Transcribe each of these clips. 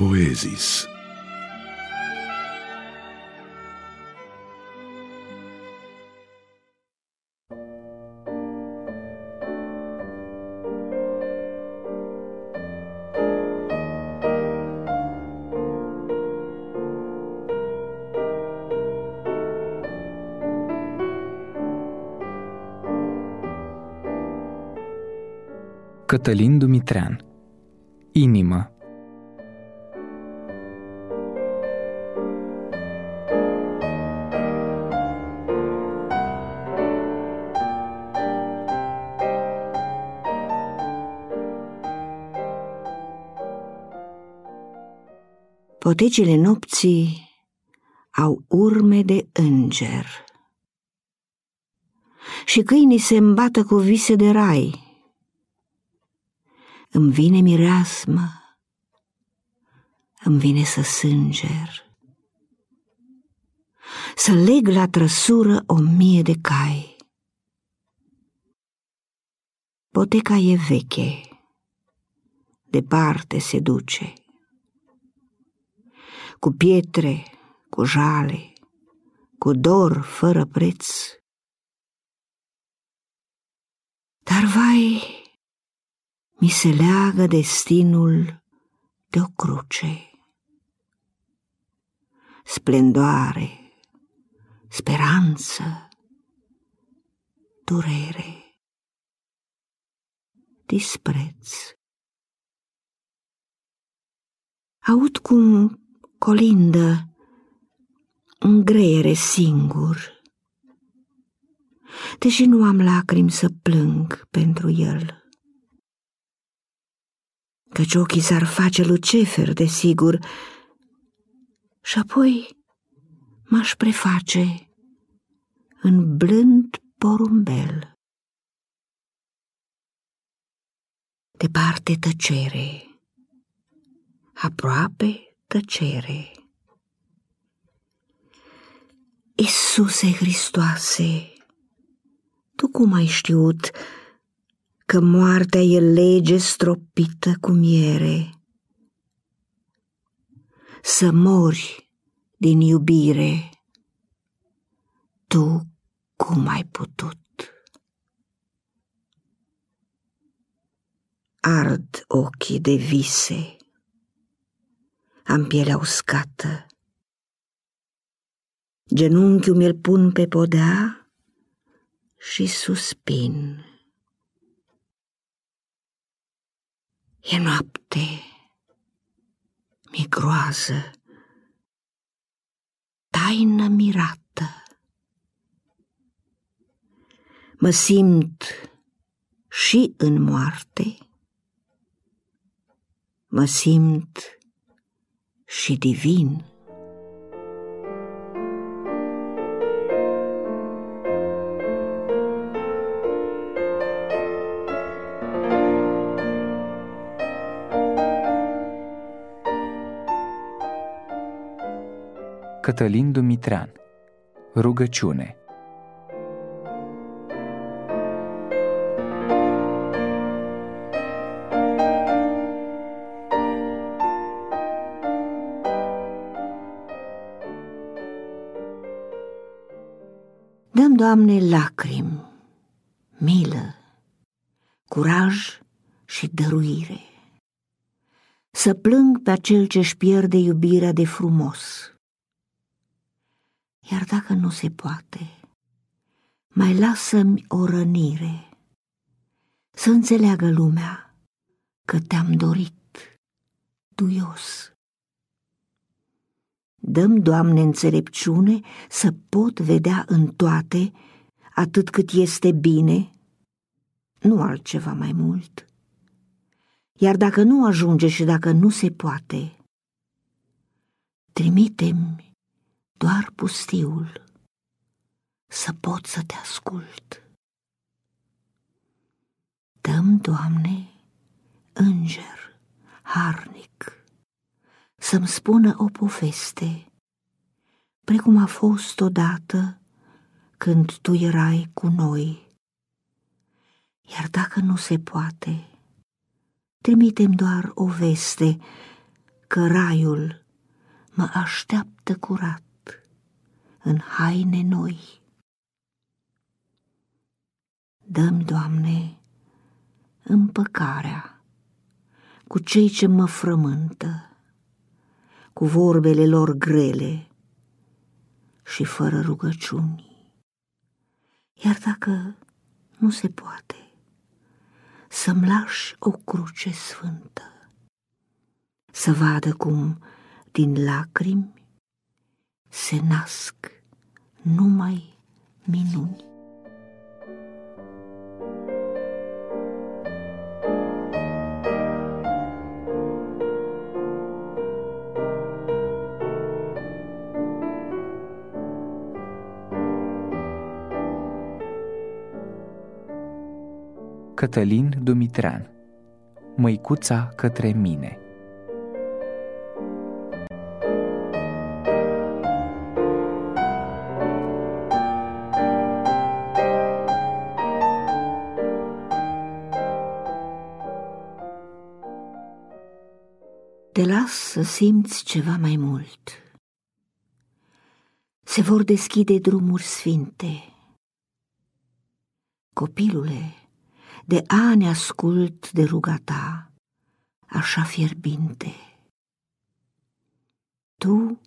Poezis. Cătălin Dumitrean Inimă Potecile nopții au urme de înger. Și câinii se îmbată cu vise de rai. Îmi vine mireasmă, îmi vine să sânger, să leg la trăsură o mie de cai. Poteca e veche, departe se duce, cu pietre, cu jale, cu dor fără preț. Dar vai, mi se leagă destinul de o cruce. Splendoare, speranță, durere, dispreț. Aud cum colindă un greiere singur, deși nu am lacrimi să plâng pentru el. Căci ochii s-ar face lucefer, desigur, și apoi m-aș preface în blând porumbel. Departe tăcere, aproape tăcere. Iisuse Hristoase, tu cum ai știut că moartea e lege stropită cu miere. Să mori din iubire, tu cum ai putut? Ard ochii de vise, am pielea uscată, genunchiul mi-l pun pe podea și suspin. E noapte, mi groază, taină mirată. Mă simt și în moarte, mă simt și divin. Cătălin Dumitrean Rugăciune Doamne, lacrimi, milă, curaj și dăruire. Să plâng pe acel ce-și pierde iubirea de frumos iar dacă nu se poate, mai lasă-mi o rănire, să înțeleagă lumea că te-am dorit duios. Dăm, Doamne, înțelepciune să pot vedea în toate atât cât este bine, nu altceva mai mult. Iar dacă nu ajunge și dacă nu se poate, trimite-mi doar pustiul, să pot să te ascult. Dăm, Doamne, înger harnic, să-mi spună o poveste, precum a fost odată când tu erai cu noi. Iar dacă nu se poate, trimitem doar o veste că raiul mă așteaptă curat în haine noi. Dăm, Doamne, împăcarea cu cei ce mă frământă, cu vorbele lor grele și fără rugăciuni. Iar dacă nu se poate, să-mi lași o cruce sfântă, să vadă cum din lacrimi se nasc numai minuni. Cătălin Dumitrean Măicuța către mine Te las să simți ceva mai mult. Se vor deschide drumuri sfinte. Copilule, de ani ascult de ruga ta, așa fierbinte. Tu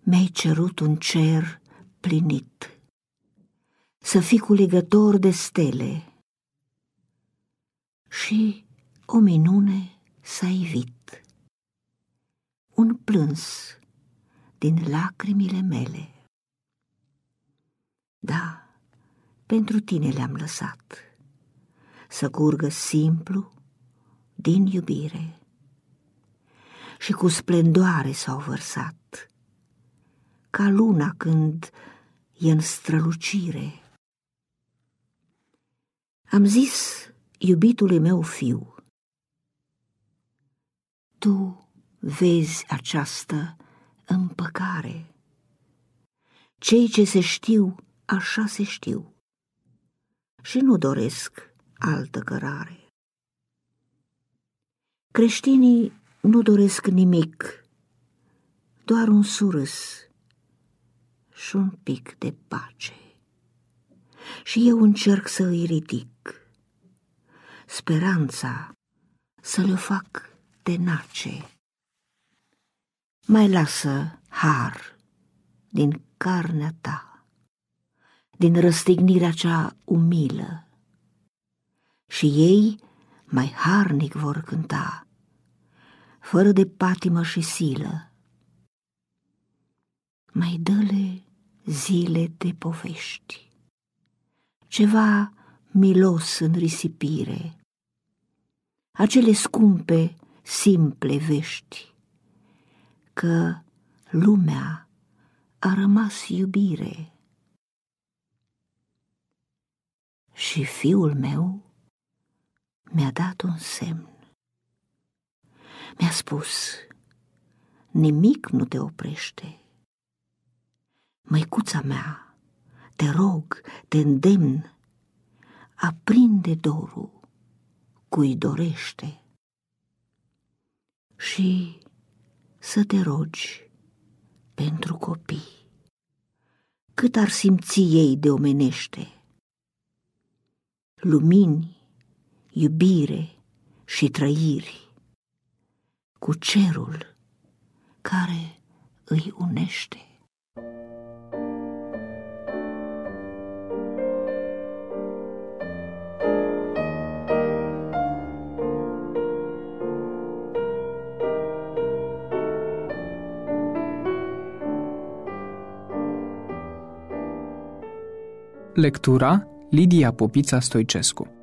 mi-ai cerut un cer plinit, să fii culegător de stele și o minune s-a ivit, un plâns din lacrimile mele. Da, pentru tine le-am lăsat să curgă simplu din iubire și cu splendoare s-au vărsat, ca luna când e în strălucire. Am zis iubitului meu fiu, tu vezi această împăcare. Cei ce se știu, așa se știu. Și nu doresc altă cărare. Creștinii nu doresc nimic, doar un surâs și un pic de pace. Și eu încerc să îi ridic, speranța să le fac tenace. Mai lasă har din carnea ta, din răstignirea cea umilă, și ei mai harnic vor cânta, fără de patimă și silă. Mai dă-le zile de povești, ceva milos în risipire, acele scumpe, simple vești, că lumea a rămas iubire. Și fiul meu mi-a dat un semn. Mi-a spus, nimic nu te oprește. Măicuța mea, te rog, te îndemn, aprinde dorul cui dorește și să te rogi pentru copii, cât ar simți ei de omenește. Lumini iubire și trăiri cu cerul care îi unește. Lectura Lidia Popița Stoicescu